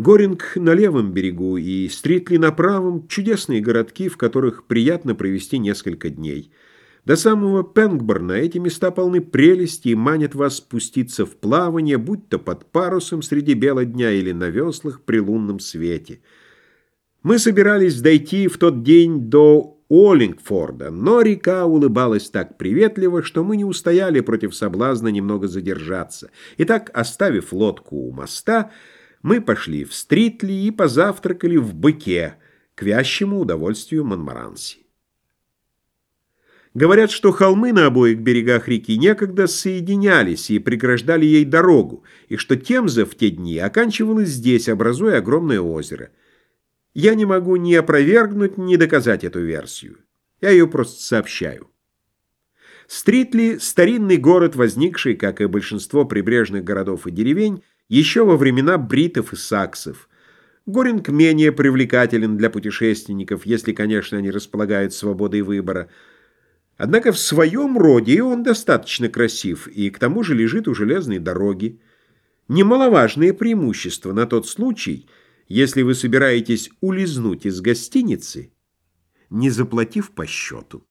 Горинг на левом берегу и Стритли на правом – чудесные городки, в которых приятно провести несколько дней. До самого Пенгборна эти места полны прелести и манят вас спуститься в плавание, будь то под парусом среди бела дня или на веслах при лунном свете. Мы собирались дойти в тот день до Оллингфорда, но река улыбалась так приветливо, что мы не устояли против соблазна немного задержаться. Итак, оставив лодку у моста, мы пошли в Стритли и позавтракали в Быке, к вящему удовольствию Монмаранси. Говорят, что холмы на обоих берегах реки некогда соединялись и преграждали ей дорогу, и что Темза в те дни оканчивалась здесь, образуя огромное озеро. Я не могу ни опровергнуть, ни доказать эту версию. Я ее просто сообщаю. Стритли – старинный город, возникший, как и большинство прибрежных городов и деревень, еще во времена бритов и саксов. Горинг менее привлекателен для путешественников, если, конечно, они располагают свободой выбора. Однако в своем роде он достаточно красив и к тому же лежит у железной дороги. Немаловажное преимущество на тот случай, если вы собираетесь улизнуть из гостиницы, не заплатив по счету.